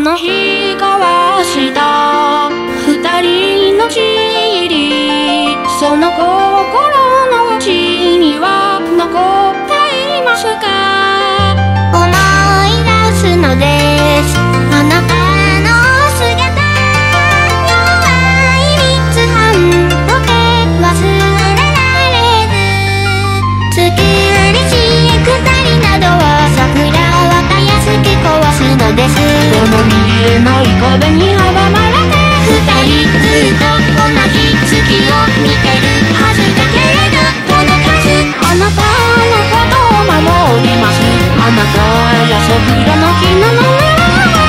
あの。日交わした二人のちり。その心の内には残っていますかえない壁に阻まれて二人ずっと同じ月を見てるはずだけれど届かずあなたのことを守りますあなたや桜の木ののね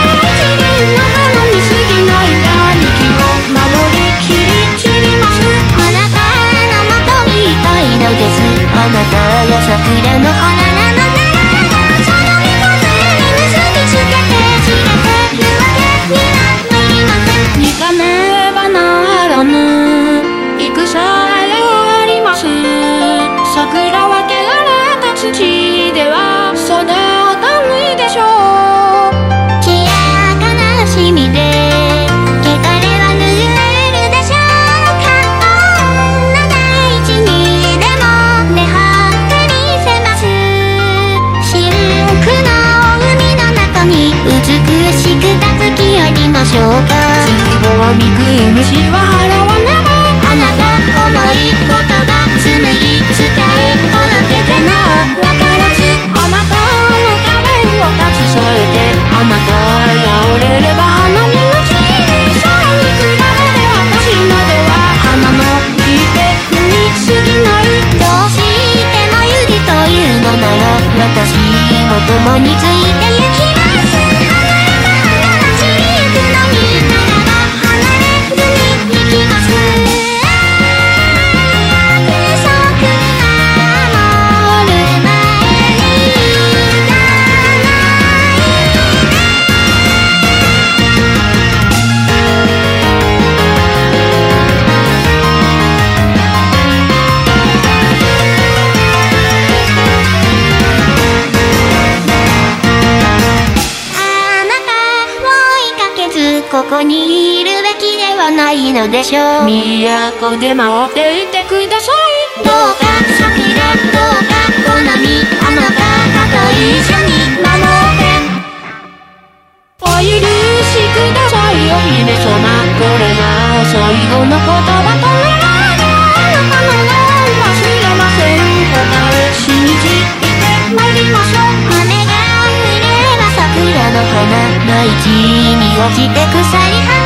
一輪の花に過ぎない兄貴を守りきり散りますあなたの元にいたいのですあなたや桜の花ましょうか。希望見く虫はこにいるべきではないのでしょう。都で待っていてくださいどうか先でどうか好みあの方と一緒に守ってお許しくださいお姫様これが最後の言葉と大地に落ちて鎖